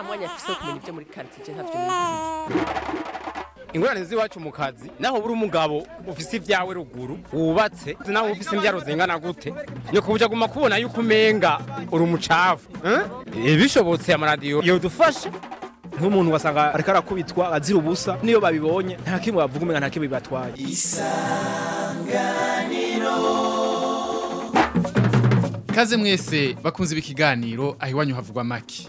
nta mwanya afise wo kumenya ibyo muri ntavyo nizi ingorane z'iwacu mu kazi naho buri umugabo ufise ibyawe ruguru wubatse naho ufise imbyaro zingana gute? Ni kubuja guma kubona yuko umenga uri umucafu eh? bishobotse amaradiyo yodufasha nk'umuntu wasanga ariko arakubitwa azira ubusa niyo babibonye nta kimwe bavuga umenga nta kimwe bibatwaye. Kaze mwese bakunze ibi kiganiro aho iwanyu havugwa maki.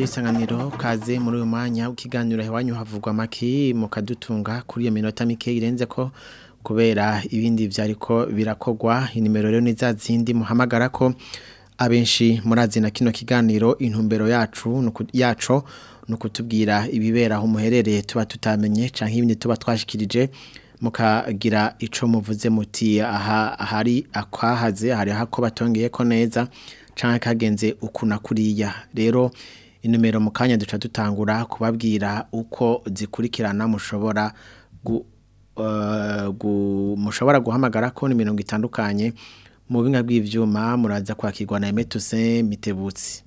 Radio isanganiro kaze muri uyu mwanya w'ikiganiro iwanyu havugwa maki mukadutunga kuri iyo minota mike irenze ko kubera ibindi vyariko birakogwa inimero rero ni za zindi muhamagara ko abenshi murazi na kino kiganiro intumbero yacu yaco nukutubwira ibibera aho muherereye tuba tutamenye canke ibindi tuba twashikirije mukagira ico muvuze muti aha hari akwahaze hari hako batongeye ko neza canke kagenze ukuna kuriya. Rero inomero mu kanya duca dutangura kubabwira uko zikurikirana mushobora uh, mushobora guhamagara ko ni mirongo itandukanye. Mu binga bw'ivyuma muraza kwakirwa na Emetuse Mitebutsi.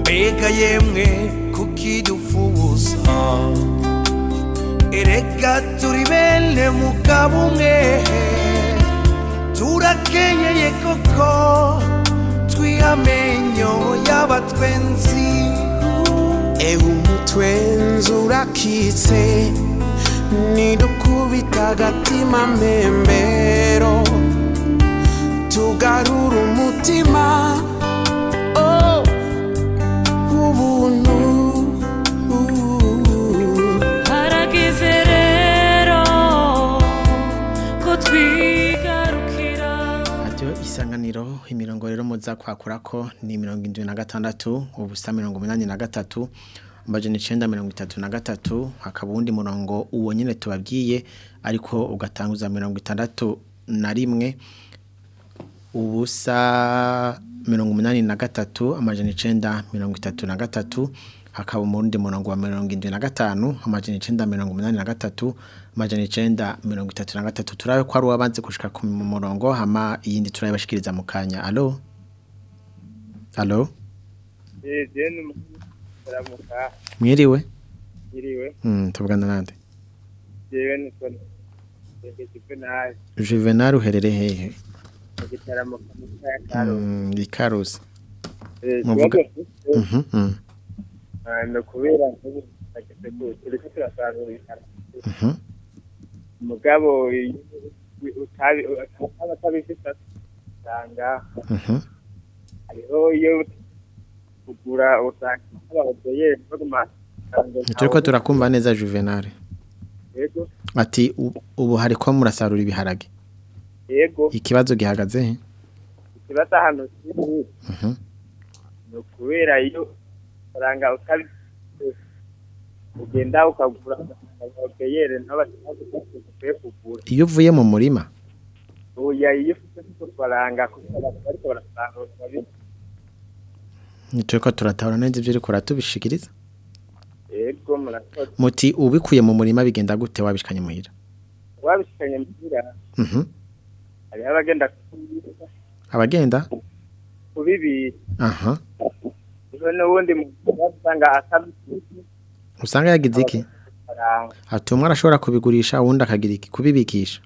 Mbega yemwe kukidufuza erega turi bene mugabo umwe. Turakenyeye koko twihamenyo y'abatwenzi. Ewe umutwenzi urakitse nidukubita agatima mbembero imirongo rero muza kwakura ko ni mirongo indwi na gatandatu ubusa mirongo umunani na gatatu amajana icenda mirongo itatu na gatatu hakaba uwundi murongo uwo nyene tubabwiye ariko ugatanguza mirongo itandatu na rimwe ubusa mirongo umunani na gatatu amajana icenda mirongo itatu na gatatu hakaba umurundi murongo wa mirongo indwi na gatanu amajana icenda mirongo umunani na gatatu amajana icenda mirongo itatu na gatatu. Turabe ko ari uwabanze gushika ku murongo hama iyindi turabashikiriza mu kanya. Alo alo muramuka mwiriwe? Iriwe mm, tuvugana nande? Juvenal uherereye hehe? Ikarusi Eh, muvuga- mhm mm, ah, ni ukubera nk'ubu nageze ku turiko turasarura utabi utaba atabifise usanga mhm. Hariho iyo kugura usanga abahodoye baguma turiko turakumva neza Juvenal. Yego. Ati ubu hariko murasarura ibiharage? Yego. Ikibazo gihagaze he? Ikibazo ahantu kiri mhm. Ni ukubera iyo usanga utabi ugenda ukagura iyo uvuye mu murima babi turiko turatahura neza ivyo uriko uratubishikiriza yego murakoze muti ubikuye mu murima bigenda gute wabishikanye muhira wabishikanye muhira mhm hariho abagenda abagenda kubibika aha usanga akabibika usanga yagize iki aranga ati umwe arashobora kubigurisha uwundi akagira iki? Kubibikisha?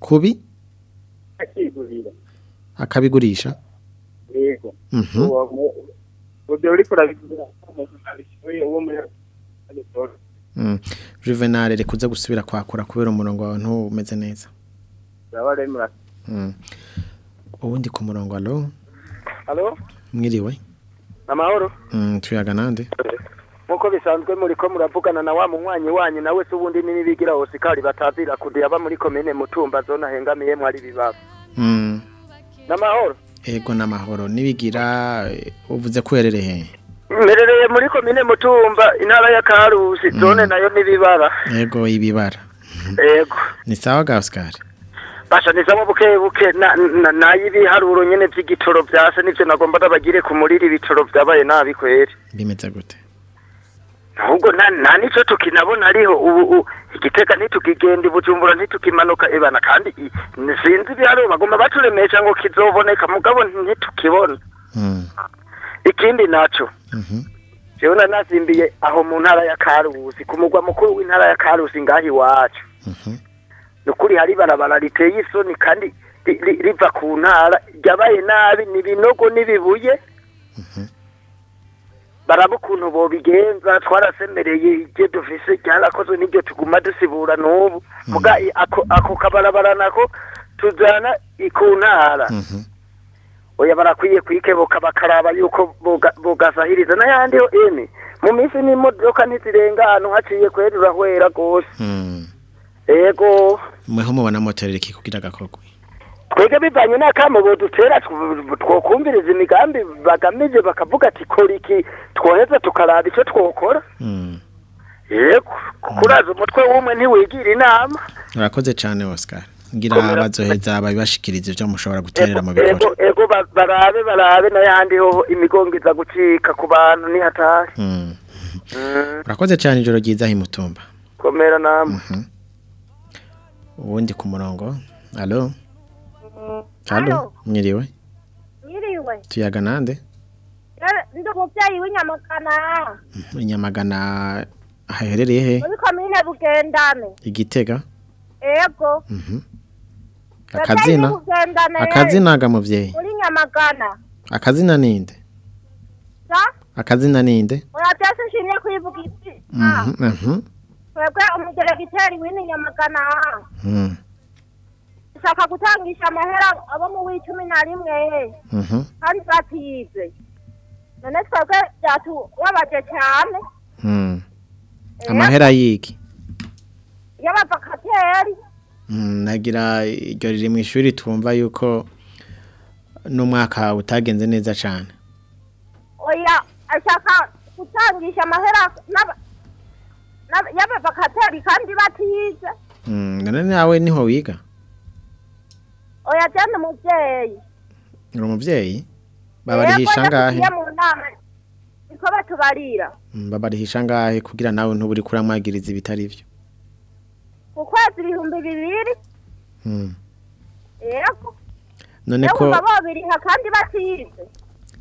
Kubi? Akabigurisha? Yego. Mhm. Mm. juvenal reka uze gusubira kwakura kubera umurongo wawe ntumeze neza. Murakoze mm. ku murongo alo mwiriwe. Amahoro. mm, tuyaga nande Nkuko bisanzwe muri ko muravugana na wa munywanyi wanyu nawe se ubundi nibigira Oscar batazira kudiya ba muri komine Mutumba zona hengamiye mwari bibaba. mm. Namahoro. ego n'amahoro nibigira eh, uvuze ko uherereye he Merereye muri komine Mutumba intara ya Karusi zone na yo nibibara. ego ibibara Ego. ni sawa ga Oscar Basha nizamo buke buke na, na, na ibiharuro nyene vy'igitoro vyase nivyo nagomba ndabagire ku muriri ibitoro vyabaye nabi kweri. bimeze gute ahubwo nta ni cyo tukinabona ariho ubu igitega ntitukigenda ibujumbura ntitukimanuka ebana kandi sinzi ibiharuro bagomba baturemesha ngo kizoboneka mugabo ntitukibona mm. ikindi mhm jewe nari nazimbiye aho mu ntara ya karusi ku mugwa mukuru w'intara ya karusi ngaho iwacu. Mhm ni ukuri hari ibarabara riteye isoni kandi ri- ri- riva ku ntara ryabaye nabi ni ibinogo n'ibibuye baraba ukuntu bobigenza twarasemereye ibyo dufise ryarakozwe n'ibyo tuguma dusibura n'ubu. I- ako kabarabara nako tujana i- ku ntara. Mhm. Oya barakwiye kwikebuka bakaraba yuko bogasahiriza n'ayandi ho eme mu minsi n'imodoka ntizirenga ahantu haciye kwera urahwera rwose. Mm. ego. Mweho mubona motorera iki kugira gakogwe twebwe bivanye n'akamo bodutera tw- twokumviriza imigambi bagamije bakavuga ati kora iki? Twoheza tukaraba icyo twokora? Mm. yego kuko uraza umutwe w'umwe ntiwigira inama. Urakoze cyane Oscar. Ngira Komera. bazoheza babibashikiriza ibyo mushobora guterera mu bikora ego ba- barabe barabe n'ayandi hoho imigongo iza gucika ku bantu nihatari mm. Mm, urakoze cyane ijoro ryiza aho imutumba komera namwe uwundi ku murongo. Alo alo mwiriwe Yiriwe. tuyaga nande Ndi umubyeyi w'inyamakana. inyamagana haherereye he Muri komine Bugendane. igitega Ego. Muvyeyi akazina akazina ga muvyeyi Muri nyamagana. akazina ninde akazina ninde Oya byose nshimye kwivuga isi. Twebwe umudiregiteri w'ini nyamagana. Mhm Ushaka gutangisha amahera abo mu w'icumi na rimwe. mhm Kandi batize. None twebwe byatubabaje cyane. mhm amahera y'iki Y'abavakateri. Mm, nagira iryo riri mu ishuri twumva yuko n'umwaka utagenze neza cyane oya ashaka gutangisha amahera y'abavakateri kandi batize Mm, none nawe ni ho wiga oya jyana umubyeyi uri umubyeyi babarihisha ngahe tugiye mu nama. Niko batubarira. Mm, babarihisha ngahe kugira nawe ntuburi kuramwagiriza ibitari byo? Ku kwezi ibihumbi bibiri. Mm. yego. None ko wumva bobiriha kandi batize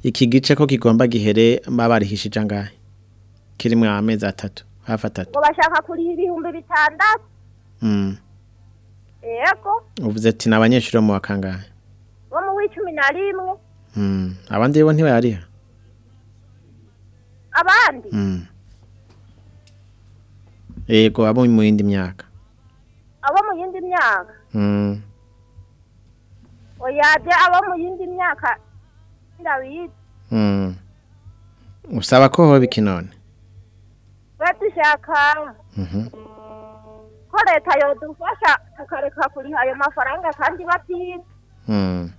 iki gice ko kigomba gihere babarihishije angahe? Kirimo amezi atatu hafi atatu. Ngo bashaka kuriha ibihumbi bitandatu. Mm. Yego. Uvuze ati ni abanyeshuri bo mu wa kangahe? Bo mu w'icumi na rimwe. Mm. abandi bo ntibayariha abandi? Mm. yego abo mu yindi myaka. Abo mu yindi myaka? Mm. oyaje abo mu yindi myaka ndabizi usaba ko hoba iki none? We dushaka Mhm. Ko leta yodufasha tukareka kuriha ayo mafaranga kandi batize Mm.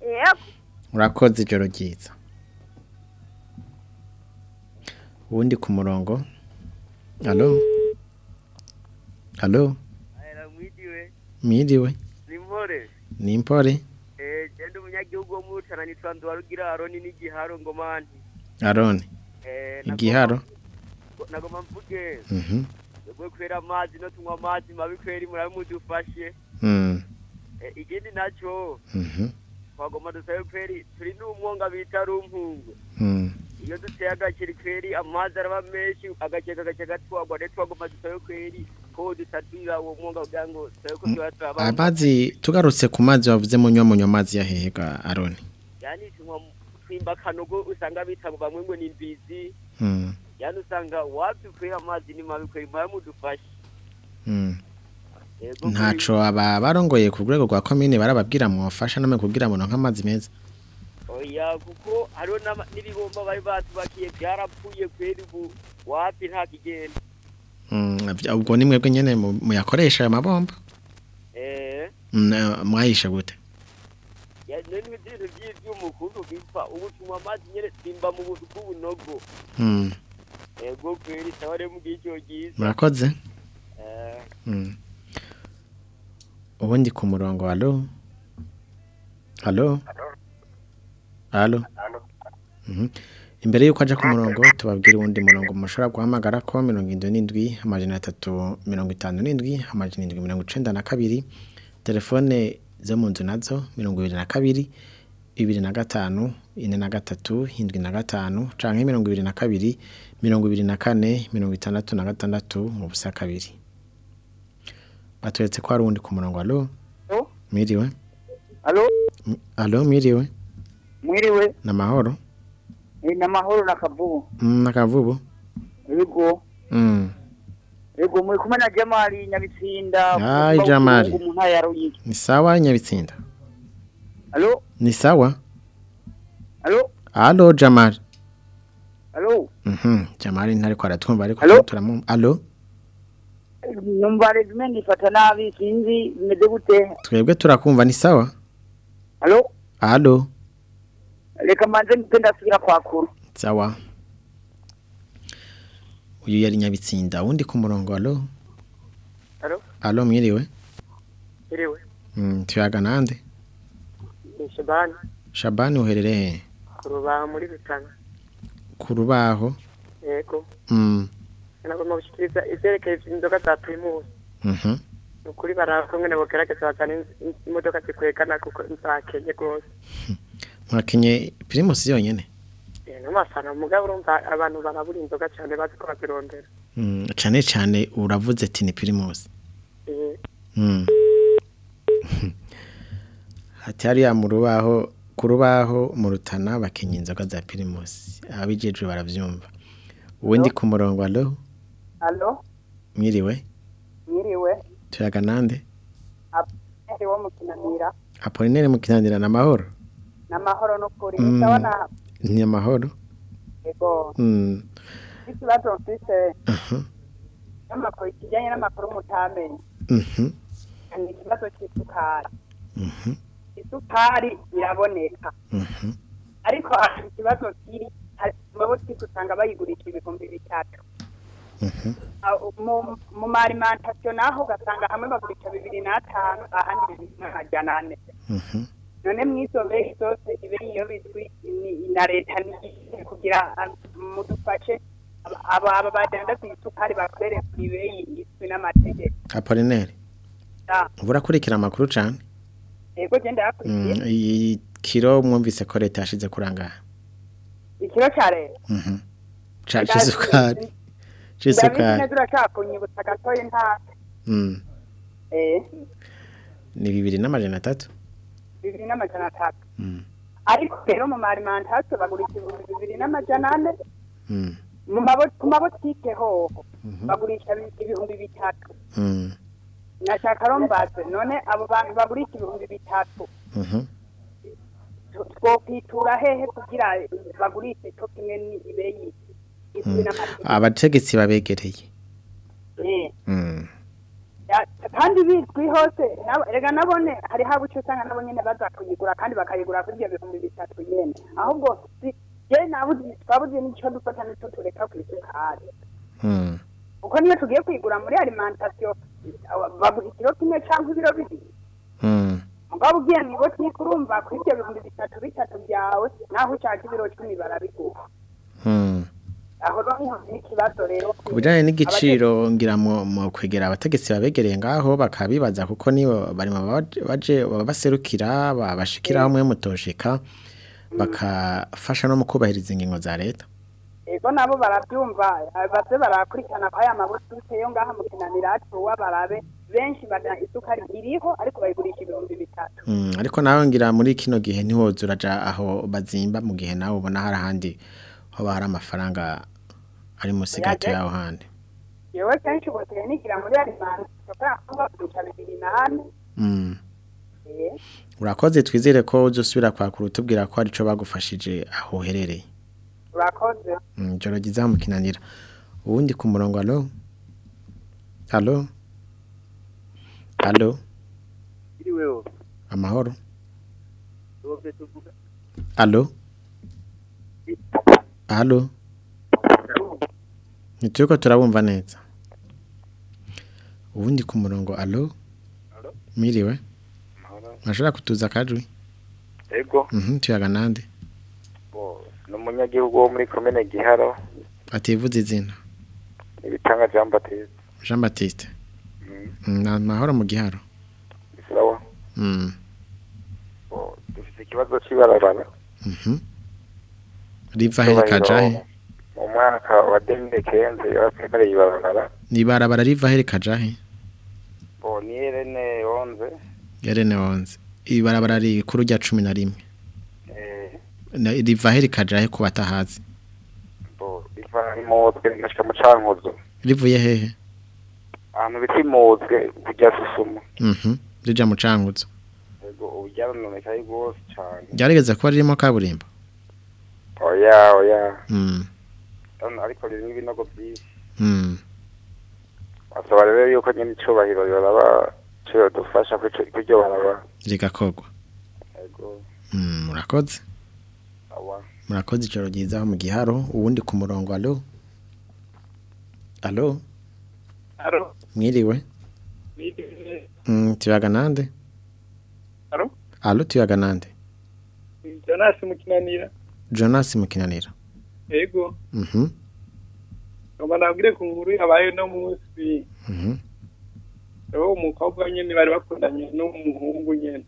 yego. Urakoze ijoro ryiza. Ubundi ku murongo? Alo alo mwiriwe ni impore eh genda umunyagihugu wo mutana nitwa Ndwarugira Aroni n'igiharo ngomani. Arone Eh, igiharo? nagomba- nagomba mvuge. Mhm. kwera amazi no tunywa amazi mabi kweri murabe mudufashe Mm. Eh, ikindi naco Mhm. twagomba dusabe kweri turi n'umwonga bita rumpungu Mm. iyo duteye agakeri kweri amazi araba menshi agakeka gace gatwagwa rero twagomba dusabe kweri ko dusaturira uwo mwonga kugira ngo dusabe ko tuba turaba amazi tugarutse ku mazi wavuze munywa munywa amazi yahega aroni yani tunywa twimba kanogo usanga bita bamwe ngo ni imbizi Mm. Yani usanga kweri amazi ni mabi murabe mudufashe Mm. Ntaco aba barongoye ku rwego rwa komine barababwira mwafasha namwe kugira ngo nonke amazi meza oya kuko hariho n'ibibomba bari batubakiye byarapfuye kweri ubu wapi nta kigenda Mm, ubwo ni mwebwe nyene mu- muyakoresha ayo mabomba eh Mm, eh, mwayishe gute none ibintu by'ivyuma ukuntu bipfa ubu tunywa amazi nyene simba mu buzu bw'ubunogo Mm, ego kweri sawa rero icyo giza. Murakoze. Eh. Mm. ubundi ku murongo alo alo alo Mhm. imbere yuko aja ku murongo tubabwire uwundi murongo mushobora guhamagara ko mirongo indwi n'indwi amajana atatu mirongo itanu n'indwi amajana indwi mirongo icenda na kabiri. Telefone zo mu nzu na zo mirongo ibiri na kabiri bibiri na gatanu ine na gatatu indwi na gatanu canke mirongo ibiri na kabiri mirongo ibiri na kane mirongo itandatu na gatandatu mu busa kabiri. Batweretse ko hari uwundi ku murongo. Alo mwiriwe? Alo, mwiriwe? Mwiriwe, ni amahoro ni namahoro na kavubu. Mm, n'akavubu Yego, Mm, yego muri kumwe na Jamali Nyabitsinda. Kuva Jamali. Ni sawa nyabitsinda? Ni sawa? Alo, alo jamari alo. Mhm, jamari ntariko aratwumva ariko Alo? turamu alo Numva resume ngifata nabi sinzi bimeze gute. twebwe turakumva ni sawa Alo, alo reka manze mpite ndasubira kwakura. sawa uyu yari nyabitsinda wundi ku murongo alo Alo? alo mwiriwe iriwe Mm, tuyaga nande ni Shabani shabani uherereye he kurubaha muri bitana ku rubaho? Yego. Mm, nagomba gushikiriza ivyerekeye inzoga za primus. Mhm. ni ukuri barakumwe nabo gerageza bazana imodoka zikwegana kuko nzakenye rwose. Mwakenye primus yonyene? Eh, n'amafana mugabo urumva abantu barabura inzoga cyane bazi ko bazirondera. Mm, cane cane uravuze ati ni primus. Eh, Mm. Hati hariya mu rubaho ku rubaho mu rutana bakenya inzoga za primus abijejwe baravyumva uwundi ku murongo alo Alo, mwiriwe mwiriwe. tuyaga nande Aperi wo mu Kinanira. apolinere mu kinanira na mahoro Namahoro no kuri. Mm. Ndabona ni amahoro yego. Mm, Ikibazo mfise aha, n'amakuru kijyanye n'amakuru mutamenye. mhm, Ni ikibazo cy'isukari. Isukari iraboneka. mhm, ariko hari ikibazo kiri hari amabotiki usanga bayigurisha ibihumbi bitatu. Mhm, mu- mu marimantasiyo naho ugasanga hamwe bagurisha bibiri n'atanu ahandi bibiri n'amajana ane mhm. none mw'izo beyi zose ibe iyo bizwi na leta kugira ah, mudufashe aba- badandaza isukari bakorere ku ibeyi izwi n'amategeko. Apolinere Ah, urakurikira amakuru cane? Yego genda Mm, yakurikiye iyi kiro mwumvise ko leta yashize kurangaha ikiro ca leta. Mhm. Ca- c'isukari ndabizi c'isukari neza uracakunyibutsa gatoya nta Mm, eh. Ni bibiri n'amajana atatu? Bibiri n'amajana atatu. Mm, ariko rero mu marimantasiyo bagurisha ibihumbi bibiri n'amajana ane. Mm, ku mabotike hoho. Mhm, bagurisha bi- ibihumbi bitatu. Mm, nashaka rombaze none abo bantu bagurisha ibihumbi bitatu. Mhm. tu- twokwitura hehe kugira bagurishe cyo kimwe n'ibeyi n'amategeko. Abategetsi babegereye. Eh, Mm, kandi bizwi hose. Erega nabone hari haba icyo usanga nabo nyene baza kuyigura kandi bakayigura kuri ibyo bihumbi bitatu nyene. Ahubwo nabuze twabuze n'ico dufata n'ico tureka ku isukari. Mm, uko niyo tugiye kuyigura muri alimentation baguha ikiro kimwe cyangwa ibiro bibiri. Mugabo ugiye mu ibotike urumva kuri ibyo bihumbi bitatu bitatu byawe naho ushaka ibiro cumi barabiguha mm. aho ni ho n'ikibazo rero ku bijyanye n'igiciro ngira mu kwegera abategetsi babegereye ngaho bakabibaza kuko nibo bari mu baje- baje baba baserukira babashikiraho mwe mutoshika bakafasha no mu kubahiriza ingingo za leta. Ego nabo barabyumva baze barakurikirana ko aya mabutike yo ngaha mu kinanira atuwa barabe benshi bada isukari iriho ariko bayigurisha ibihumbi bitatu. Mm, ariko nawe ngira muri kino gihe ntiwoza uraja aho bazimba mu gihe nawe ubona hari ahandi hoba hari amafaranga ari munsi gato Yaje. yaho handi. Yewe kenshi uboteye nigira muri alimenti kubera ko bagurisha bibiri nane Mm. eh? Urakoze twizere ko uzosubira kwakura utubwira ko arico bagufashije aho uherereye. Urakoze Mm, joro ryiza mu kinanira. Uwundi ku murongo alo? Alo? Alo? Iriweho amahoro? Tuvuge tuvuga. Alo? Alo? Ntituriko turabumva neza. Uwundi ku murongo alo? Miriwe? Mwashobora kutuza akajwi ego mhm tuyaga nande? bo ni umunyagihugu wo muri komine giharo. Ativuze izina? Ibitanga jean baptiste. Jean Baptiste? Mm, na mahoro mu giharo. Sawa mm. Dufite ikibazo cy'ibarabara mhm riva he kajahe mu mwaka wa demire kenze yabatemereye ibarabara. Ni barabara riva he kajahe ni erene onze. Yarene 11 ibarabara rikuru rya 11 eh, Na- riva he kajahe ku batahazi bo riva imozwe rigashika mu cankuzo rivuye hehe. Ahantu bita imozwe kujya susuma. Mhm rija mu canguzo ego ubu ryarononekaye rwose cane ryarigeze kuba ririmo kaburimbo? Oya oya. Mm. Ariko ririmo ibinogo byinshi. Mm. Basaba rero yuko nyine icubahiro yoraba co yodufasha kuryo baraba. Rigakogwa ego. Mm murakoze. Murakoze ijoro ryiza mu giharo uwundi ku murongo alo alo mwiriwe? Mm tuyaga nande? Alo, tuyaga nande? Jonas Mukinanira. Jonas Mukinanira. Ego, mhm ngomba nabwire ku nkuru yabaye no munsi. mhm Abo umukobwa nyene bari bakundanye n'umuhungu nyene.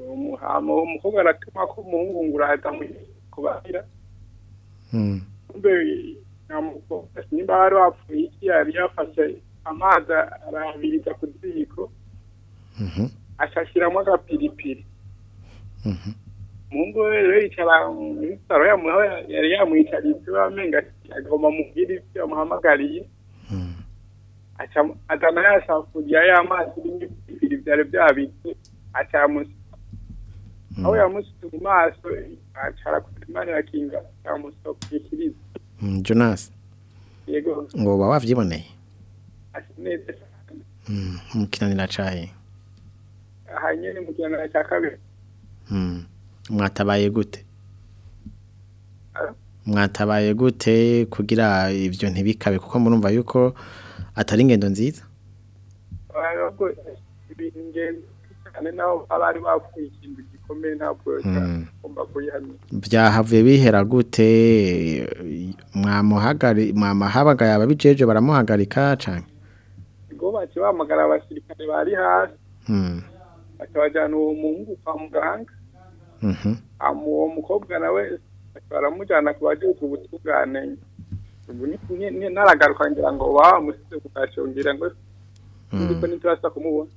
Mhm umukobwa aratuma ko umuhungu ngurahita kubahira. mm Kumbe namukobwa nimba bari wapfuye iki yari yafashe amazi arabiriza ku ziko mhm ashashiramo agapiripiri. mhm Mungu rero yicara muri saro yamuha yari yamwicariye wamenga agomba mubwira ibyo yamuhamagariye. Aca azana yasafuriya y'amazi irimo ibiri byari byabitse aca yamusuka aho yamusuka mu maso acara ku imana irakinga yamusokishiriza Mm, Jonas. Yego. Ngo uba wavyiboneye cyane mm mukinanira caye aha nyene mu kiganiro cya kabiri. Mm mwatabaye gute? Mwatabaye gute kugira ivyo ntibikabe? Kuko murumva yuko atari ingendo nziza? Ibintu ingenzi cyane naho abari bapfuye ikintu gikomeye ntabwo Mm. agomba kuyihamya. Vyahavuye bihera gute? Mwamahabagaye ababijeje baramuhagarika canke? Ubwo bace bahamagara abasirikare bari hasi. Mm baca bajyana uwo muhungu kwa muganga. Mhm. Uwo mukobwa nawe baramujyana ku bajejwe ubutungane. Naragaruka ngira ngo bamusize kukashongera ngo ndiko ntiturasa kumubona.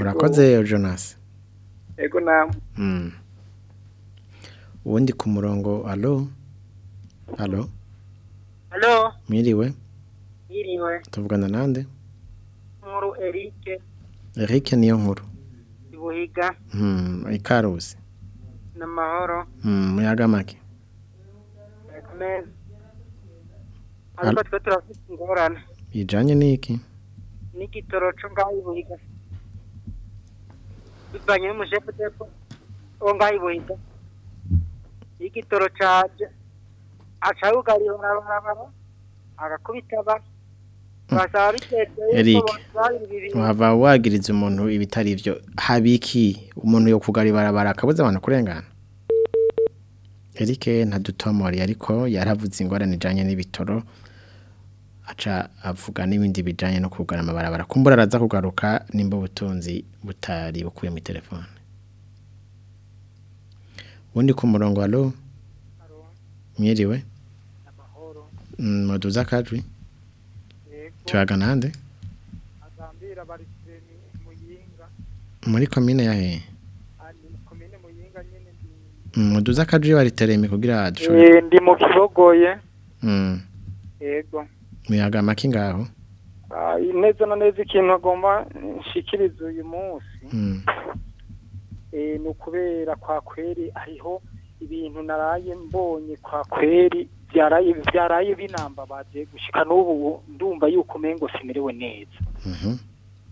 Urakoze Jonas. Ego namwe mm uwundi ku murongo alo? Alo? Halo, mwiriwe yiriwe. tuvugana nande? Nkuru erike. Erike niyo nkuru Ibuhiga. Mm Hmm, n'amahoro. mm muyaga make. Ariko twe turafite ingorane bijanye niki? N'igitoro cyo ngaho Ibuhiga. Bivanye n'umushefu depo wo ngaho Ibuhiga. Igitoro caje aca yugariye barabarabara agakubita bitetse Eric wava wagiriza umuntu ibitari byo habiki umuntu yo kugara ibarabara akabuza abantu kurengana Eric ntadutomori ariko yaravuze ingorane ijanye n'ibitoro aca avuga n'ibindi bijanye no kugara amabarabara. Kumbura araza kugaruka nimba ubutunzi butari bukuye mu telefone. Ubundi ku murongo alo mwiriwe? Mm, muduza akajwi tuyaga nande agambira barisire muyinga. Muri komine ya hehe Mm, muduza akajwi baritereme kugira dushobore ndi mu kibogoye. Mm, yego. Muyaga make ngaho Ah, neza na neza ikintu agomba nshikiriza uyu munsi. Mm, eh, ni ukubera kwa kweri hariho ibintu naraye mbonye kwa kweri byaraye byaraye binambabaje gushika n'ubu ndumva yuko umengo simerewe neza. Mhm,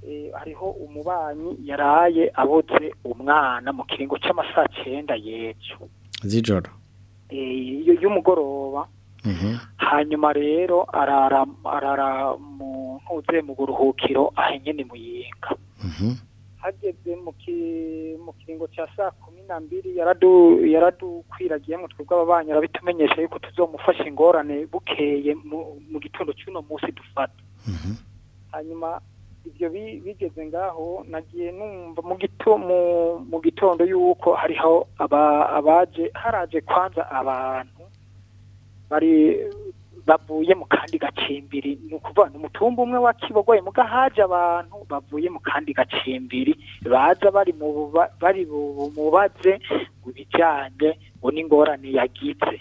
eh, hariho umubanyi yaraye aboze umwana mu kiringo c'amasaha cenda y'ejo. Z'ijoro. Eh, y'umugoroba. Hanyuma rero arara arara mu ntuze mu buruhukiro aho nyene muyinga. Mhm, hageze mu ki- mu kiringo ca saa kumi na mbiri yaradu yaradukwiragiyemo twebwe ababanyi arabitumenyesha yuko tuzomufasha ingorane bukeye mu, mu gitondo c'uno munsi dufata. Mhm, hanyuma ibyo bi- bigeze ngaho nagiye numva mu gito mu, mu gitondo yuko hariho aba, abaje haraje kwanza abantu. Bari bavuye mu kandi gacimbiri. Ni ukuvuga ni umutumba umwe wa kibogoye muga haje abantu bavuye mu kandi gacimbiri baza bari mu bari bu- mubaze ngo n'ingorane yagize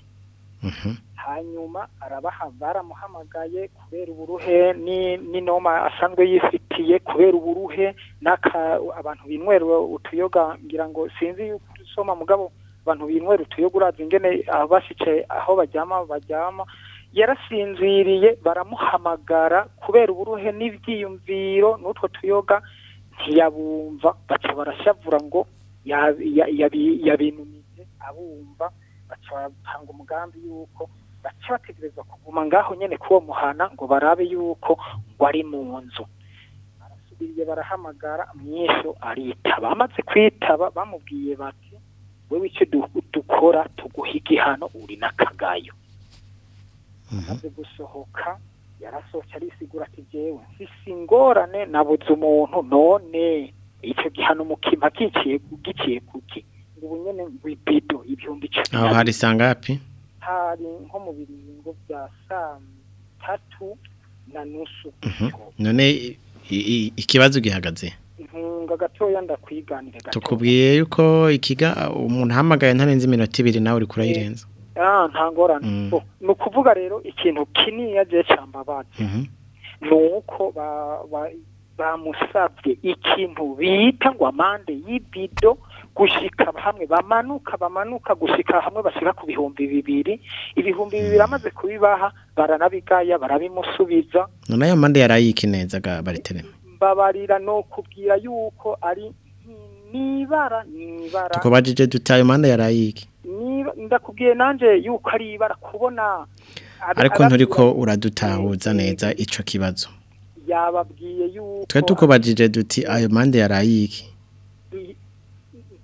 mhm, hanyuma arabaha baramuhamagaye kubera uburuhe ni n'inoma asanzwe yifitiye kubera uburuhe n'aka abantu binywera utuyoga ngira ngo sinzi yuko usoma mugabo abantu binywera utuyoga urazi ingene abashice aho baryama baryama yarasinziriye baramuhamagara kubera uburuhe n'ibyiyumviro n'utwo tuyoga ntiyabumva. Baca barashavura ngo ya- ya- yabi- yabinumije abumva. Baca bapanga umugambi yuko baca bategerezwa kuguma ngaho nyene kuwo muhana ngo barabe yuko ngo ari mu nzu. Barasubiriye barahamagara mwinshi aritaba. Amaze kwitaba bamubwiye bati wewe icyo du- dukora tuguha igihano uri n'akagayo. Amaze gusohoka yarasohoka arisigura ati jewe mfise ingorane nabuze umuntu none. Icyo gihano mukimpa giciye giciye kuki ngo ubu nyene ngo ibido ibihumbi cumi aho hari sangapi hari nko mu biringo bya saa tatu na nusu Mhm. none ikibazo gihagaze? Ntunga gatoya ndakwiganire gato tukubwiye yuko ikiga umuntu ahamagaye ntarenze iminota ibiri nawe uri kurayirenza. Ah nta ngorane. Mm. Bo, ni ukuvuga rero ikintu kinini je cambabaza Mhm, ni uko ba- ba- bamusabye ikintu bita ngo amande y'ibido gushika hamwe. Bamanuka bamanuka gushika hamwe bashika ku bihumbi bibiri. Ibihumbi bibiri amaze kubibaha baranabigaya barabimusubiza. None ayo mande yarayiki neza ga baritereme mbabarira no kubwira yuko ari nibara nibara tukubajije dute ayo mande yarayiki ndakubwiye nanje yuko ari ibara kubona ariko nturiko uradutahuza neza ico kibazo. Yababwiye yuko twe tukubajije duti ayo mande yarayiki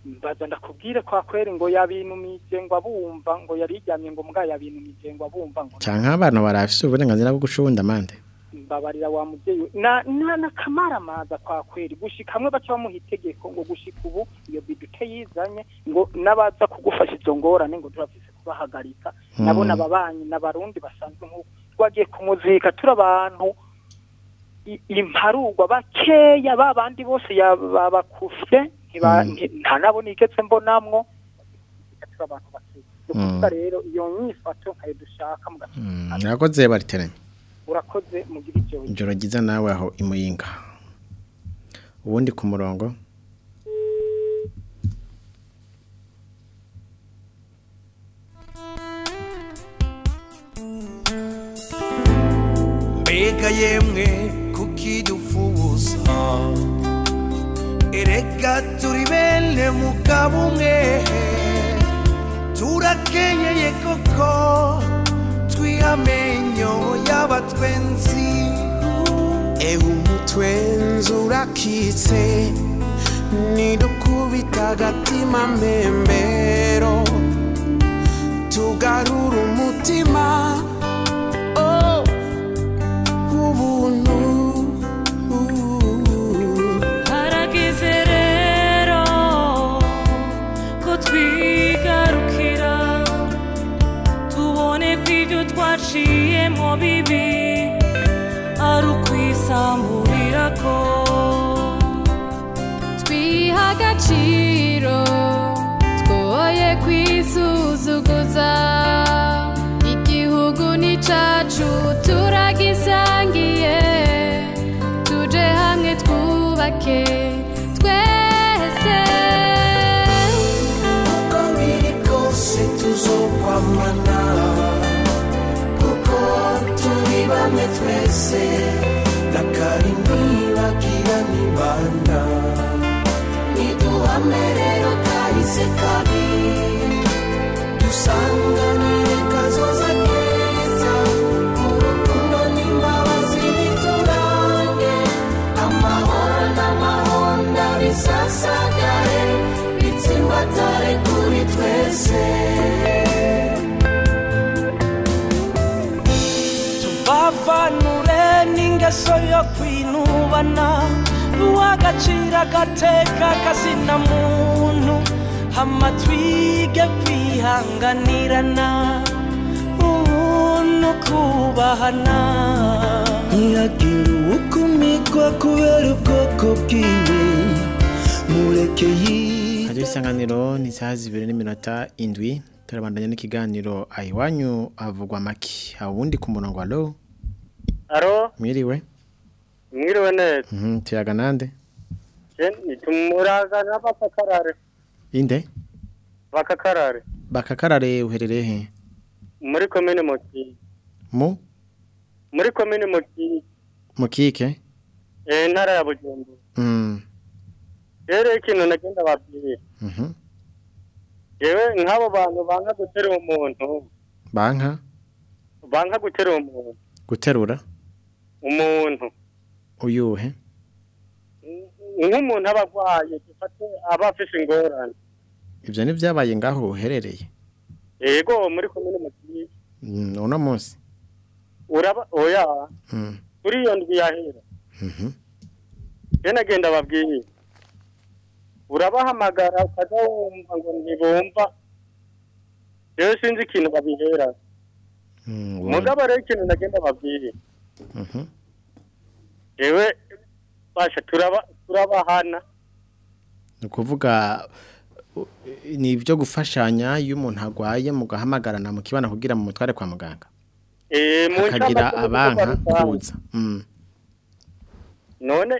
mbaza ndakubwire kwa kweri ngo yabinumije ngo abumva ngo yarijyamye ngo mbwa yabinumije ngo abumva ngo canke abana barafise uburenganzira bwo gucunda amande? Mbabarira wa mubyeyi we. na na nakamaramaza kwa kweri gushika hamwe baca bamuha itegeko ngo gushika ubu iyo bidute yizanye ngo n'abaza kugufasha izo ngorane ngo turafise kubahagarika Hmm. nabo n'ababanyi n'abarundi basanzwe nk'uko twagiye kumuzika turi abantu imparugwa bakeya ba bandi bose babakufye Hmm. nta nabo nigeze mbonamwo turi abantu bakeya Hmm. rero iyo nyifato nkayo dushaka mu gace murakoze baritereme urakoze mugira ivyo ijoro ryiza nawe aho imuyinga ubundi ku murongo. Mbega yemwe kukidufuza erega turi bene mugabo umwe. Turakenyeye koko twihamenyo y'abatwenzi ewe umutwenzi urakitse nidukubita agatima mbembero tugarura umutima. Bibi ari ukwisamburira ko twiha agaciro twoye kwisuzuguza. Igihugu ni cacu turagisangiye tuje hamwe twubake. Twese nakari ntibagira nibanda niduhame rero kahise kabi dusanganire kazoza keza urukundo n'imbabazi biturange amahoro n'amahonda bisasagare bitsimbatare kuri twese kwinubana uw'agaciro agateka kazina muntu hama twige kwihanganirana ubuntu kubahana. Ntihagire uwukumikwa kubera ubwoko bwiwe mureke yi Radio isanganiro ni saa zibiri n'iminota indwi turabandanya n'ikiganiro. Ahiwanyu havugwa maki awundi ku murongo alo aro mwiriwe? Mwiriwe neza mhm tuyaga nande tumuraga n'abakakarare inde? Bakakarare bakakarare uherereye he? Muri komine moki mu? Muri komine moki mukike eh ntara ya bujumbura. Mm rero ikintu nagenda babwira mhm. Yewe nk'abo bantu banga guterura umuntu. Banka banga guterura umuntu. Guterura? Umuntu. Uyuhe? Nk'umuntu aba arwaye dufate aba afise ingorane. Ivyo ni vyabaye ngaho uherereye? Yego muri komine moki mm uno munsi. Uraba oya. Mm. Kuri iyo ndwi yahera mhm. Je nagenda babwiye. Urabahamagara ukaza wumva ngo ntibumva. Rero sinzi ikintu babihera mm mugabo rero ikintu nagenda babwiye. Mhm. Yewe basha turaba turabahana ni ukuvuga ni ibyo gufashanya iyo umuntu arwaye mugahamagarana mu kibana kugira mu mutware kwa muganga eh ncamake abanka kuza mm. none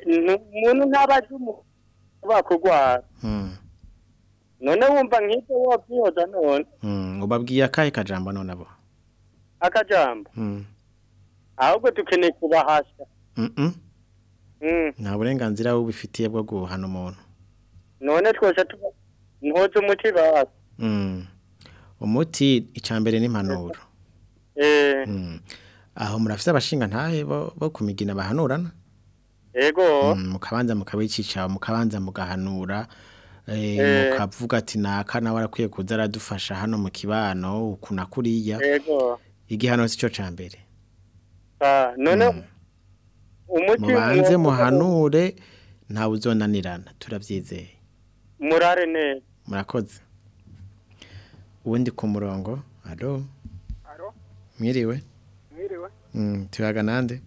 umuntu ntabaje umuntu bakugwara Mm. none wumva nk'ibyo wabyihoza none Mm. ubabwiye akahe kajambo none abo akajambo ahubwo dukeneye kubahasha. Mm. Nta burenganzira bubifitiye bwo guhana umuntu. None twese ntoze umuti basi. Mm. umuti icambere n'impanuro. Eh. Mm. aho murafise abashinga ntahe bo, bo kumigina bahanurana? Yego mukabanza mukabicisha mukabanza mugahanura. Eh, Eh. mukavuga ati naka nawe arakwiye kuza aradufasha hano mu kibano ukuna kuriya. Yego igihano sico cambere ah none mubanze muhanure ntawe uzonanirana turavyizeye murare neza murakoze ubundi ku murongo Alo, mwiriwe mwiriwe. mm, tuyaga nande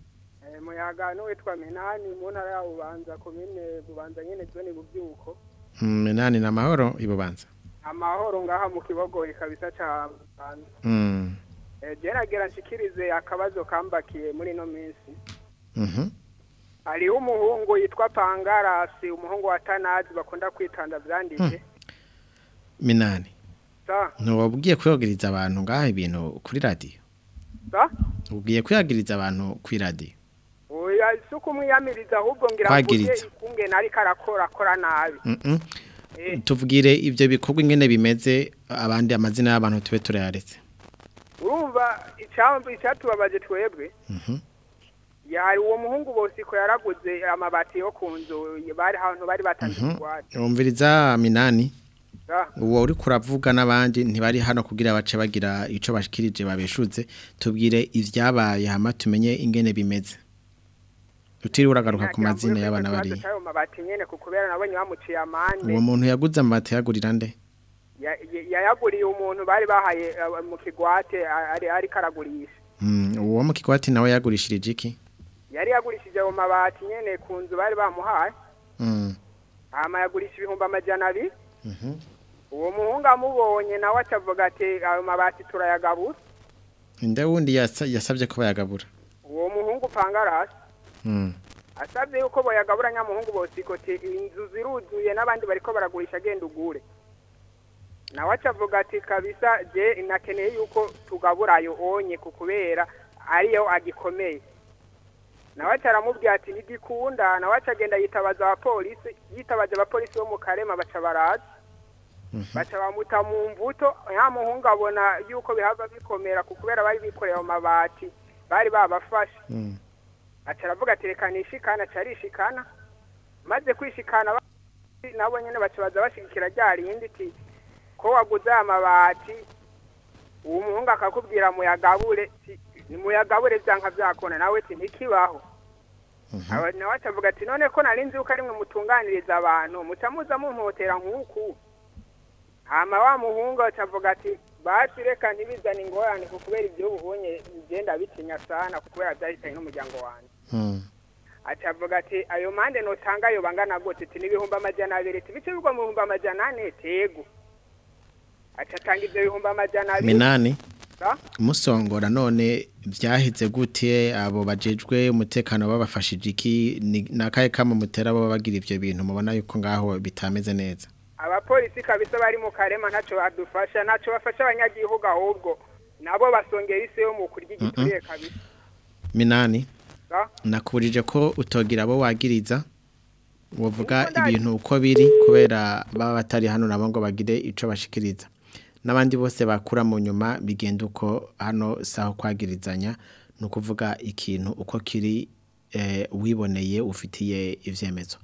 Eh, muyaga n'uwitwa Minani mu ntara ya Bubanza komine Bubanza nyene zone bubyuko. mm, menani na mahoro ibubanza Amahoro ngaha mu kibogoye kabisa ca Bubanza. mm. Eh, je nagera nshikirize akabazo kambakiye muri no minsi. Mhm Hariho umuhungu yitwa Pangarasi, umuhungu wa Tanazi bakunda kwitanda vyandike. minani Sa, ntiwabwiye kwiyogiriza abantu ngaha ibintu kuri radiyo ubwiye kwiyagiriza abantu kuri radiyo Oya isuku mwiyamiriza ahubwo ngira Kwagiriza. mvuge ikunge nari karakora akora nabi. Eh. tuvugire ibyo bikorwa ingene bimeze abandi amazina y'abantu tube turayaretse urumva icambu icatubabaje twebwe Mhm. Yari uwo muhungu bose ko yaraguze amabati yo ku nzu bari ahantu bari batanze Mhm. ingwate umviriza minani uwo uri kuravuga n'abandi ntibari hano kugira bace bagira ico bashikirije babeshuze. Tubwire ivyabaye hama tumenye ingene bimeze. Utiri uragaruka ku mazina y'abana bari ayo mabati nyene ku kubera nabonye bamuciye amande. Uwo muntu yaguze amabati yagurira nde? Ya- ya- yayaguriye umuntu bari bahaye eh, mu kigwate a- ari ari karagurisha Mm, uwo mu kigwati nawe yagurishirije iki? Yari yagurishije ayo mabati nyene ku nzu bari bamuhaye. Mm, hama yagurisha ibihumbi amajana abiri. Mhm. uwo muhungu amubonye nawe acavuga ati ayo mabati turayagabura. Inde wundi yasa- yasavye ko bayagabura? Uwo muhungu pangarasi Mm, asabye yuko boyagabura nyamuhungu bosikote inzu ziruzuye n'abandi bariko baragurisha agenda ugure. Nawe acavuga ati kabisa je nakeneye yuko tugabura ayo onye ku kubera ariyo agikomeye. Nawe acaramubwira ati ntigikunda. Nawe acagenda yitabaza abapolisi yitabaje abapolisi bo mu karema baca baraza. Baca bamuta mu mvuto ya muhungu abona yuko bihava bikomera ku kubera bari bikoreye ayo mabati bari babafashe. Mm. aca aravuga ati reka nishikana aca arishikana. Maze kwishikana nabo nyene baca baza bashigikira rya rindi iti ko waguze aya mabati uwo muhungu akakubwira muyagabure. Nimuyagabure vyanka vyakona nawe ti ntikibaho. Aba- nawe acavuga ati none ko nari nzi yuko arimwe mutunganiriza abantu muca muza mumpotera nk'uku. Hama wa muhungu acavuga ati basi reka ntibizane ingorane ku kubera ivyo ubunye bigenda bitinya sana ku kubera vyahitanye n'umuryango wanje Mm. acavuga ati ayo mande notanga ayo bangana gute? Ati n'ibihumbi amajana abiri. Ati bice bigwa mu bihumbi amajana ane? Tego aca atanga ivyo bihumbi amajana abiri. Minani? Musongora none byahize gute abo bajejwe umutekano babafashije iki? Ni nakaye kama mutera baba bagira ivyo bintu? Mubona yuko ngaho bitameze neza. Abapolisi kabisa bari mu karema ntaco badufasha ntaco bafasha abanyagihugu ahubwo. Nabo basongera isi yo mu kurya igituriye kabisa. Minani Sa? nakuburije ko utogira abo wagiriza wovuga ibintu uko biri kubera baba batari hano nabo ngo bagire ico bashikiriza. N'abandi bose bakura mu nyuma bigenda uko hano saho kwagirizanya ni ukuvuga ikintu uko kiri eh, wiboneye ufitiye ivyemezo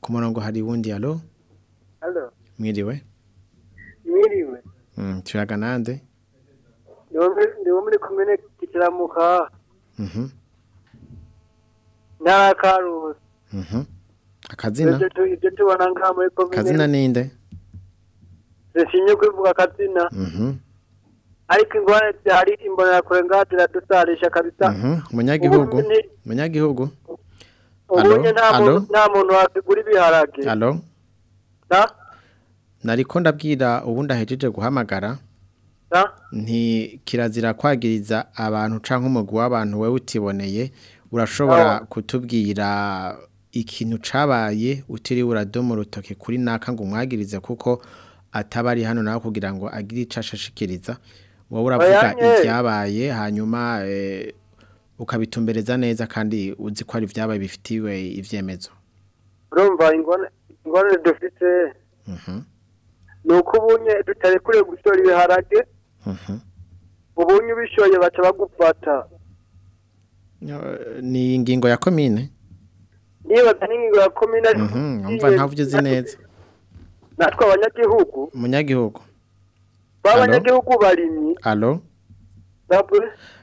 ku murongo hari wundi alo Halo, mwiriwe? Mwiriwe. mm, turaga nande? Ndi wo muri komine Kitiramuka, mhm. Ntara ya Karusi. mhm. Akazina? Ibyo tu- ibyo tubona ngaha muri kazina komine. ninde Zishinye kwivuga akazina. mhm. Ariko ingorane zihari imbonerakure ngaha ziradusarisha kabisa. mhm. Munyagihugu Ubu ni- munyagihugu Ubunye nta muntu wakigura ibiharage. nariko ndabwira ubundi ahejeje guhamagara. Nti kirazira kwagiriza abantu canke umugwi w'abantu wewe utiboneye. Urashobora kutubwira ikintu cabaye utiriwe uradoma urutoke kuri naka ngo umwagirize kuko ataba ari hano nawe kugira ngo agire ico ashashikiriza. Wowe uravuga ivyabaye hanyuma eh, ukabitumbereza neza kandi uzi ko ari ivyabaye bifitiwe ivyemezo Urumva ingorane dufite Mhm, ni uko ubunye tutarekuriye gushora ibiharage mhm. ubunye ubishoye baca bagufata ni ingingo ya komine? Nibaza n'ingingo ya komine. Mhm, umva ntavyo uzi neza. Natwe abanyagihugu umunyagihugu. B'abanyagihugu barimyi alo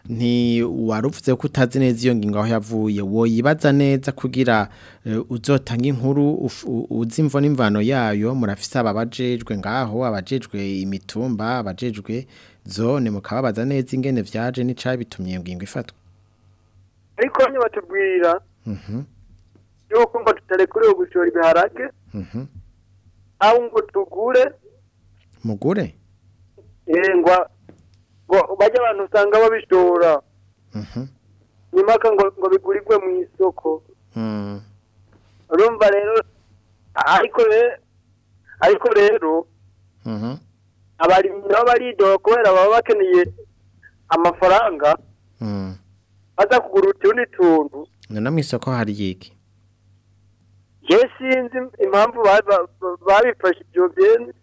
nti waruvuze ko utazi neza iyo ngingo aho yavuye. Woyibaza neza kugira eh, uzotanga inkuru uf- u- uzi imvo n'imvano yayo. Murafise ababajejwe ngaho abajejwe imitumba abajejwe zone. Mukababaza neza ingene vyaje n'icabitumye iyo ngingo ifatwa. Ariko nyine batubwira. Mhm, yuko ngo tutarekuriwe gushora ibiharage. Mhm. Aho ngo tugure mugure ngo bajya abantu usanga babishora Mhm, nyamaka ngo bigurirwe mu isoko. Mm, urumva rero ariko rero mhm, abarimyi nabo baridoga kubera baba bakeneye amafaranga baza kugura utundi tuntu none mw'isoko hari iki je sinzi impamvu ba- ba- ba- babifashe ibyo byene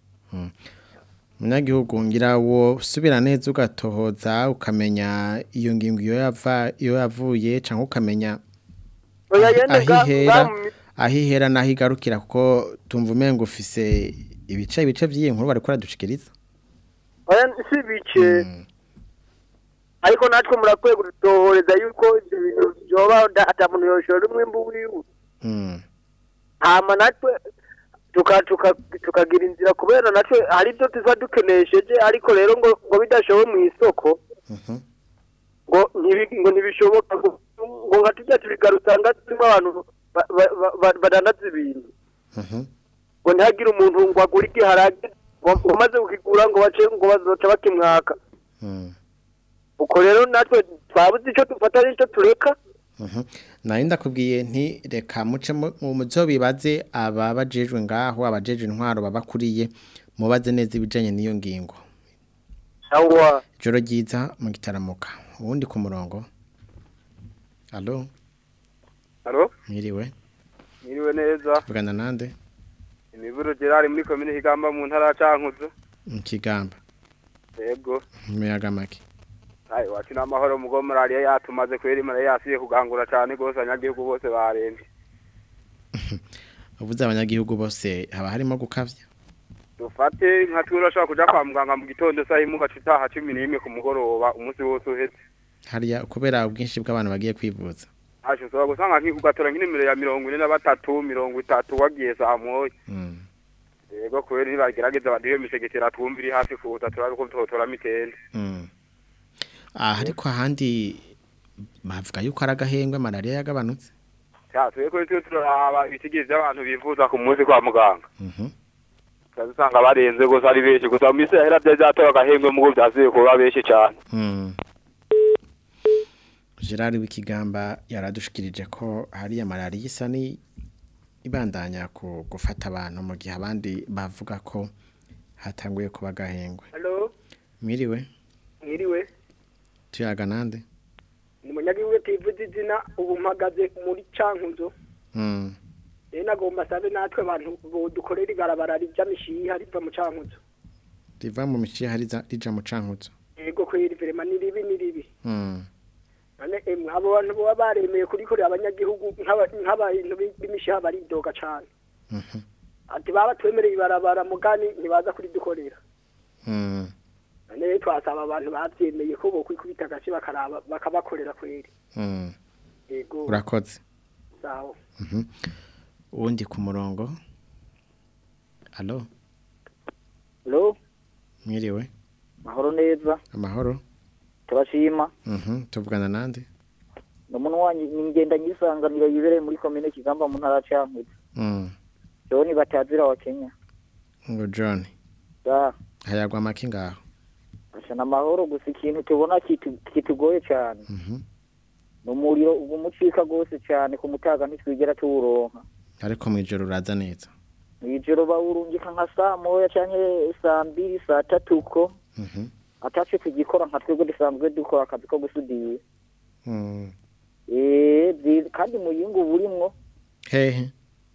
Munyagihugu ngira wo subira neza ugatohoza ukamenya iyo ngingo iyo yava iyo yavuye canke ukamenya ga- ahihera naho igarukira kuko tumva umengo ufise ibice ibice by'iyi nkuru bari kuradushikiriza oya si bice ariko natwe murakwiye kudutohoreza yuko ibyo bintu byoba ata muntu yoshora umwimbu wiwe. Mm. Hama natwe tuka- tuka- tukagira inzira kubera natwe hari ibyo tuza dukenesheje ariko rero ngo ngo bidashowe mu isoko ngo ntibi- ngo ntibishoboka ngo nka tujya tubigara usanga turimo abantu ba- ba- ba- ba- badandaza ibintu. Ngo ntihagire umuntu ngo agure igiharage ngo ngo maze kukigura ngo bace ngo bazoca bakimwaka. Uko rero natwe twabuze icyo dufata n'icyo tureka Mhm. Nari ndakubwiye nti reka muce mu muzo bibaze aba bajejwe ngaho abajeje intwaro babakuriye mubaze neza ibijanye n'iyo ngingo. Sawa. Joro ryiza mu gitaramuka. Uwundi ku murongo. Allo, Halo, mwiriwe. mwiriwe neza. Vugana nande? Imiburo Gerard muri komine Higamba mu ntara ya Cankuzo. Mu kigamba. Yego. Muyaga make. Ai wacu n'amahoro mugo malaria yatumaze kweri malaria yasiye kugangura cyane gose abanyagihugu bose baremvye. Uvuze abanyagihugu bose haba harimo gukavya. Dufate nka turashaka kuja kwa muganga mu gitondo saa imuga citaha 11 ku mugoroba umunsi wose uheze. Hariya kubera ubwinshi bw'abantu bagiye kwivuza. Asho so gusanga nkikugatora nk'inimero ya 43 mirongo itatu wagiye saa moya. Mm. Yego kweri nibagerageza badiyo misegetera twumviri hafi kuza turabe ko tutora mitende. Mm. Ah, ariko ahandi bavuga yuko ari agahengwe malaria yagabanutse. Ya tuye ko tyo turaba ibitigeze abantu bivuza ku munsi kwa muganga. Mhm. Kazusanga barenze gose ari benshi gusa mu isi yahera byazatora agahengwe mugo byaziye kuba benshi cyane. Mm. Gerard w'ikigamba yaradushikirije ko hariya malaria isa ni ibandanya ku gufata abantu mu gihe abandi bavuga ko hatanguye kuba gahengwe. Hello, Mwiriwe, mwiriwe. Tuyaga nande? Ni munyagihugu tivuze izina ubu mpagaze muri Cankuzo. Mm. Rero nagomba sabe natwe abantu bodukorera ibarabara rija mishiha riva mu Cankuzo. Riva mu mici hariza rija mu cankuzo. Yego kweri vrema ni ribi ni ribi. Mm. Abo bantu boba baremeye kurikorera abanyagihugu nk'aba- nk'abantu bi- b'imishiha baridoga. Mhm. Ati baba twemereye ibarabara mugani ntibaza kuridukorera. None twasaba abantu bavyemeye ko bokwikubita agace bakabakorera kweri. Mm. Yego. Urakoze. Sawa. Mhm. Uwundi ku murongo. Allo, Hello, mwiriwe. mahoro neza, Amahoro. turashima. Mhm. Tuvugana nande? Ni ni ngenda nyisanganira yibereye muri komine Kigamba mu ntara ya Cankuzo. Mm. John Batazira wa Kenya. Ngo John. Ya, Hayagwa make ngaho. Asha na mahoro gusa ikintu tubona kitu- kitugoye cyane. Mhm. Ni umuriro ubu mucika gose cyane ku mutaga ntitwigera tuwuronka. Ariko mwijoro uraza neza. Mwijoro bawurungika nka saa moya canke saa mbiri saa tatu uko. Mhm. Ataco tugikora nka twebwe dusanzwe dukora akazi ko gusudira. Mm. Eh, kandi muyinga uba urimwo. Hehe.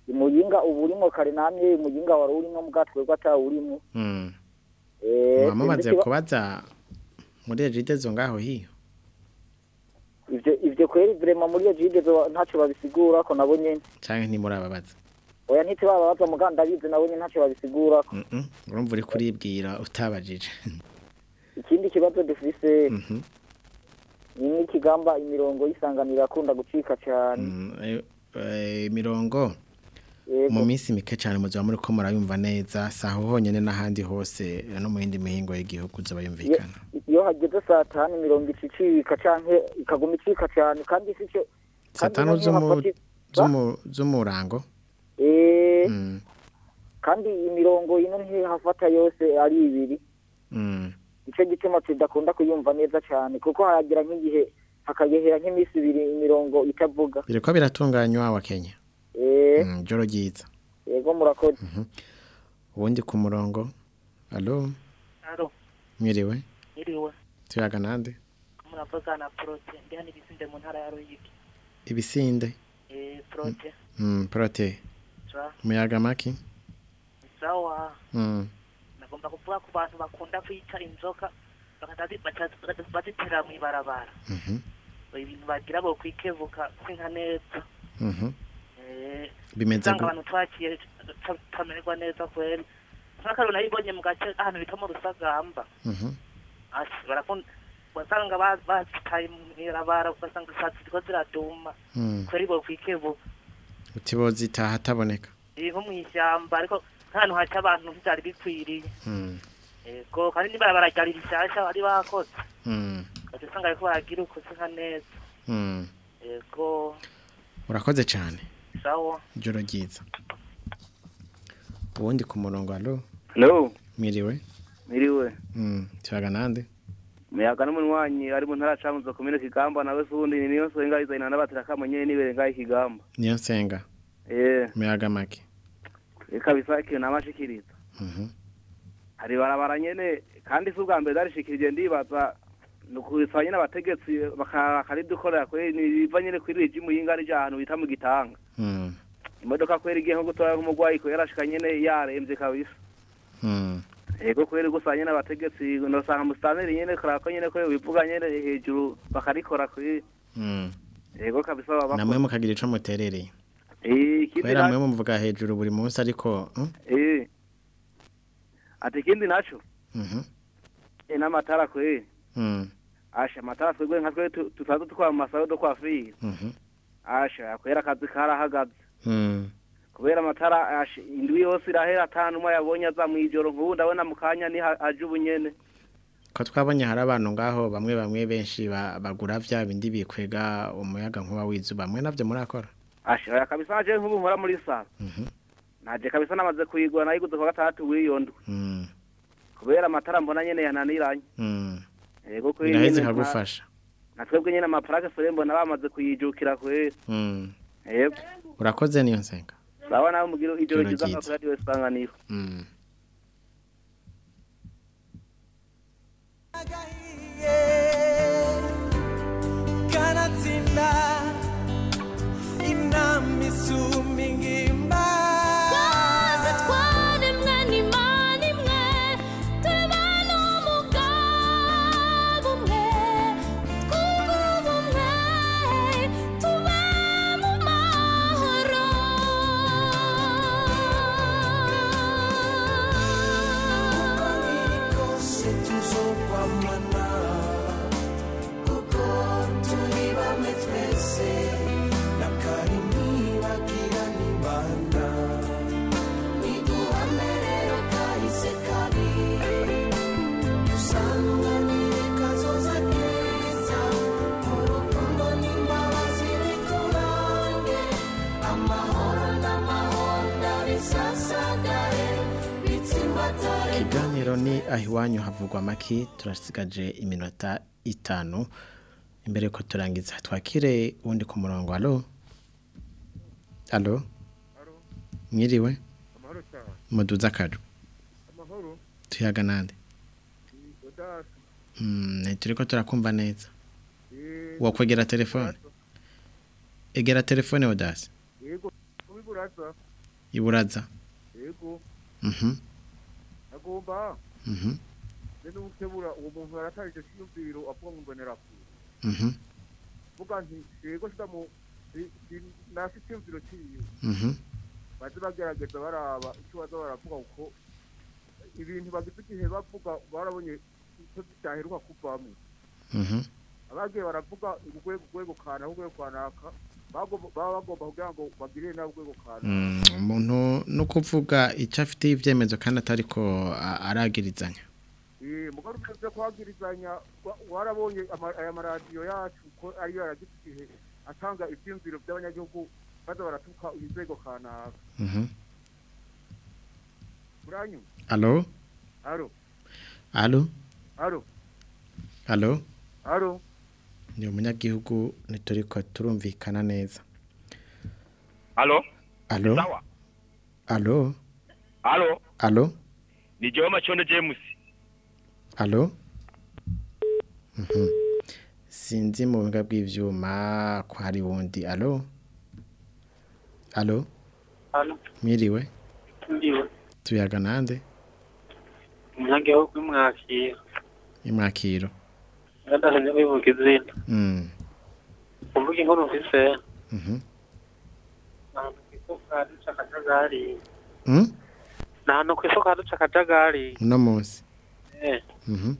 Muyinga uba urimwo kare namye muyinga wari urimwo mbwa twebwe atawurimwo. Eh, kiba- kubaza muri ejide zo ngaho hiyo. ivyo kweri vrema muri iyo jide zo ntaco babisigura ko nabo nyene Canke ntimurababaza. oya ntitubababaza muganda bize nabo nyene ntaco babisigura ko Mhm. Urumva uri kuribwira utabajije. ikindi kibazo dufise Mhm. ni nk'ikigamba imirongo y'isanganiro akunda gucika cane Mm, eh, eh, Imirongo Yego. Mu minsi mike cyane muzo muri ko murayumva neza saho honyene n'ahandi hose no mu yindi mihingo y'igihugu zo bayumvikana. iyo hageze saa tanu imirongo icicika canke ikaguma icika cane kandi sico Satanu zumu zumu zumurango. eh Mm. kandi imirongo ino ntihafata yose ari ibiri Mm. nico gituma tudakunda kuyumva neza cane kuko haragira nk'igihe hakagehera nk'iminsi ibiri imirongo itavuga Biriko biratunganywa wa Kenya. Eh Mm, joro ryiza. yego murakoze Ubundi ku murongo. Alo, mwiriwe. iriwe. Tuyaga nande? Muravuga na Prote, ndi hano ibisinde mu ntara ya Ruyigi. Ibisinde. Eh, Prote, Mm, prote. sa, Muyaga maki? sawa. Mm. Nagomba kuvuga ku bantu bakunda kwica inzoka bazitera mu ibarabara. Mhm. Ibintu bagira bo kwikevuka kwinka neza. Bimeze abantu twakiye tutamererwa neza kweri. nk'akarero nayibonye mu gace ahantu bita mu rusagamba Mhm. Wasanga ba- bazitaye mu irabara ugasanga isatsi ziriko ziraduma Mm. kweri bo kwikebu uti bozitaha hataboneka iri nko mw'ishyamba ariko nk'ahantu haca abantu ntivyari bikwiriye Mm. yego kandi n'ibarabara ryari rishasha bari bakoze Mm. ugaca usanga bariko baragira ukoze nka neza yego urakoze cyane sawa ijoro ryiza ubundi ku murongo mwiriwe miriwe. Mm. tuyaga nande Muyaga n'umunywanyi ari mu ntara camuzo komine Kigamba nawe sundi ni niyo soinga izina n'abatira kamanye nibere ngaye Kigamba. niyo nsenga Eh, muyaga make eka bisake namashikiriza. Mhm. Hari barabara nyene kandi si ubwa mbere darishikirije ndibaza nukurisanye n'abategetsi bakaridukorera kwe niva nyene kuri regimu y'ingari ry'ahantu bita mu gitanga. Mm. Imodoka kweri igiye nko gutora nk'umugwayi ko yarashika nyene yaremvye kabisa. Mm. Ego kweri gusanye n'abategetsi nosanga mustaneri nyene karako nyene ko bivuga nyene hejuru bakarikora kuri Mm. Ego kabisa baba namwe mukagira ico muterereye kubera mwe mumuvuga hejuru buri munsi ariko. Ati ikindi naco Mhm. n'amatara kwe Mm. Asha amatara twebwe nka twe tu- tutaza tukwa mu masaro do kwafira Mhm. asha kwera akazi karahagaze kubera amatara indwi yose irahera atanu umwe yabonye aza mw'ijoro nk'ubu ndabona mu kanya ni aje ubunyene ko twabonye hari abantu ngaho bamwe bamwe benshi ba- bagura vya bindi bikwega umuyaga nkuba w'izuba mwe navyo murakora? Asha oya kabisa naje nk'ubu nkora muri saro Mhm. naje kabisa namaze kuyigura nayiguze kwa gatandatu w'iyo ndwi Mm. kubera amatara mbona nyene yananiranye. Mm. ego kwe biraheze nyene ikagufasha na twebwe nyene amaparake sore mbona bamaze kuyijukira kwe Mm. ego urakoze niyo nsenga sawa nawe mugira ijoro ryiza nka radio isanganiro Mm. kanatsinda inama aho iwanyu havugwa amaki turasigaje iminota itanu. Imbere ko turangiza twakire uwundi ku murongo. Alo? Alo? Mwiriwe? Muduza amahoro. Tuyaga nande odasi Mm, turi ko turakumva neza. Wakwegera telefone? Egera telefone odasi iburaza. Mhm. Agomba rero ukebura uwo muntu aratarije cyiyumviro avuga ngo mbonera kure mhm vuga nti yego si- nasi cyiyumviro ciyo mhm baze bagerageza baraba icyo baza baravuga kuko ibintu bagize igihe bavuga barabonye icyo cyaheruka kuvamo abagiye baravuga urwego urwego kana urwego kanaka baba bagomba kugira ngo bagirire nawe urwego kana Mm, umuntu no kuvuga icyo afite ibyemezo kandi atari ko aragirizanya. Eh, mugabo uvuze ko hagirizanya wa- warabonye aya maradiyo yacu ko ariyo yaragize igihe atanga ibyiyumviro by'abanyagihugu baza baratuka inzego kanaka mhm. Uranyuma alo? Alo? Aro alo? Aro ni umunyagihugu ntituri ko turumvikana neza. Alo? Sawa. alo? Halo? alo? Ni Joe Machondo James. alo? Mhm. sinzi mu buhinga bw'ivyuma ko hari wundi. Alo? Alo? Mwiriwe? Ndiwe tuyaga nande? Umunyagihugu mwakira imwakiro ngadahanye wibuka izina mm uvuga inkuru mfise. Mhm. Ahantu kw'isoko harica akajagari. Mm nahano ku isoko haduca akajagari. Uno munsi. Eh. Mhm,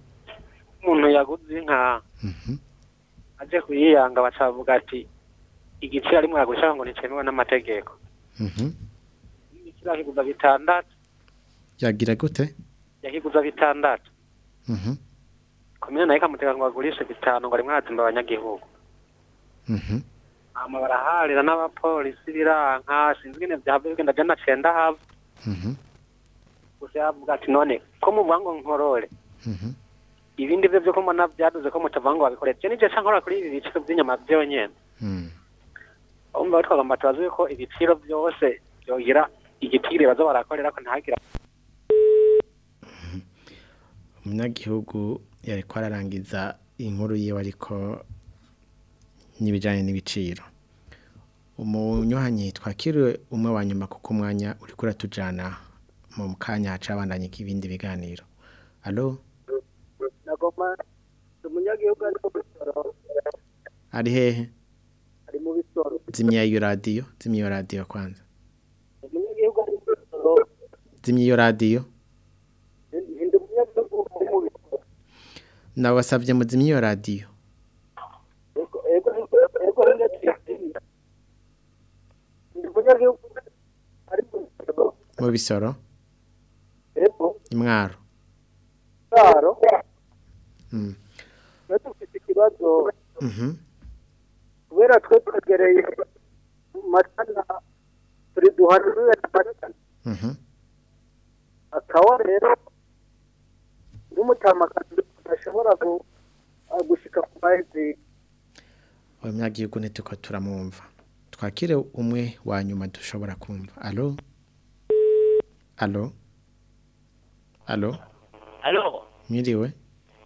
umuntu yaguze inka. Mhm. aje kuyiyanga bacavuga ati igiciro arimo yagurisha ngo nticemewe n'amategeko. Igiciro akiguza bitandatu. Yagira gute? Yakiguza bitandatu. Komine nayo ikamutega ngo agurishe bitanu ngo arimwo arazimba abanyagihugu. Mhm. hama baraharira n'abapolisi biranka sinzi ingene vyahava bigenda jana cenda hava. Mhm, gusa yavuga ati none ko muvuga ngo nkorore. Mhm. ibindi vyo vyo ko mbona vyaduze ko mutavuga ngo babikore. Je nije ca nkora kuri ibi biciro vy'inyama vyonyene Mm. umva twagomba tubaze ko ibiciro vyose vyogira igitire baza barakorera ko ntagira. Umunyagihugu yariko ararangiza inkuru yiwe ariko n'ibijanye n'ibiciro. Umunywanyi twakiriwe umwe wa nyuma kuko umwanya uriko uratujana mu kanya haca abandanya ibindi biganiro. Alo? Umunyagihugu ari mu bisoro. Ari hehe? Ari mu bisoro. Zimya iyo radiyo zimya iyo radiyo kwanza. Umunyagihugu ari mu bisoro. Zimya iyo radiyo ndi umunyagihugu ari mu bisoro nabasabye muzimya iyo radiyo mu bisoro? Imwaro Mm. twe dufite ikibazo. Mhm. kubera twe twegereye matana turi duhanuriwe na matana Mhm. akaba rero n'umutamakazi tudashobora gu- ah, ku mahezi abanyagihugu ntituko turamwumva. Twakire umwe wa nyuma dushobora kumva. Alo? Alo? Alo? Alo, mwiriwe?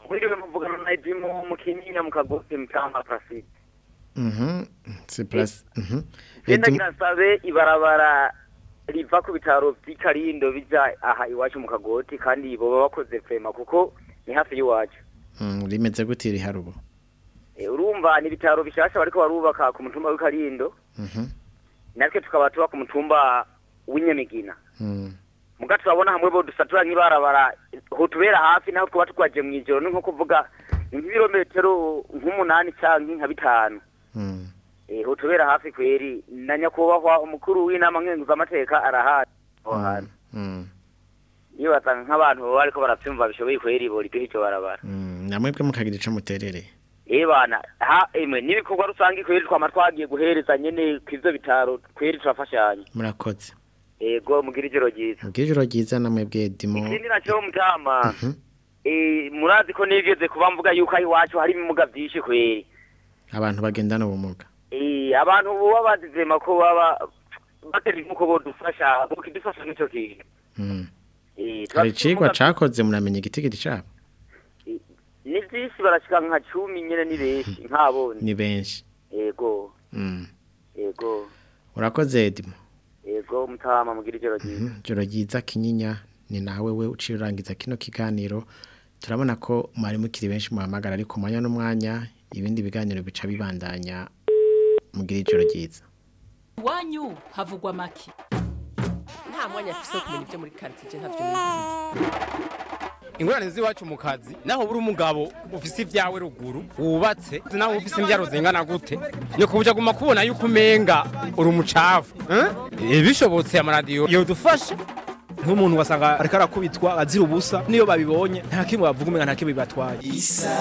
Mwiriwe muvugana na Idimu mu Kinyinya mu Kagosi mu Kamba Placide. Mhm. c'est place Mhm. Genda kirasabe ibarabara riva ku bitaro vy'Ikarindo bija aha iwacu mu Kagoti kandi boba bakoze prema kuko ni hafi y'iwacu. Mm, rimeze gute iri harubo E, urumva ni ibitaro bishasha bariko barubaka ku mutumba w'Ikarindo Mhm. natwe tukaba tuba ku mutumba w'inyamigina Mm. muga turabona hamwe bo dusatura nk'ibarabara hotubera hafi naho twaba tukwaje mu ijoro. Ni nko kuvuga nk'ibirometero nk'umunani canke nka bitanu. Mm. eh hotubera hafi kweri. Na nyakubahwa umukuru w'inama nkenguzamateka arahari. Aho hantu Mm. nibaza nk'abantu baba bariko baravyumva bishoboye kweri bo riduha ico barabara. Mm. namwebwe mukagira ico muterereye eh bana ha emwe n'ibikorwa rusange kweri twama twagiye guhereza nyene kw'ivyo bitaro kweri turafashanya. Murakoze. Ego mugira ijoro ryiza. Mubwire ijoro ryiza namwebwe dimo ikindi naco mutama. Eh murazi ko nigeze kuba mvuga yuko aho iwacu hari ibimuga vyinshi kweri abantu bagendana ubumuga. Eh abantu boba bazizema ko baba batari nk'uko bodufasha bokidufasha n'ico kintu. Mm. eh hari icigwa cakoze muramenya igitigiri cabo ni vyinshi barashika nka cumi nyene ni benshi nk'abone ni. Benshi ego. Mm. ego. Urakoze dimo ego mutama mugira ijoro ryiza ijoro ryiza kinyinya ni nawe we uciye urangiza kino kiganiro turabona ko mwari mukiri benshi muhamagara ariko umwanya n'umwanya ibindi biganiro bica bibandanya mugira ijoro ryiza iwanyu havugwa make nta mwanya afise wo kumenya ibyo muri karitsiye ntabyo ingorane z'iwacu mu kazi naho buri umugabo ufise ibyawe ruguru wubatse nawe ufise imbyaro zingana gute. Nyoko buja guma kubona yuko umenga uri umucafu eh? bishobotse amaradiyo yodufasha nk'umuntu wasanga ariko arakubitwa azira ubusa niyo babibonye. Nta kimwe bavuga umenga nta kimwe bibatwaye. Isanganiro.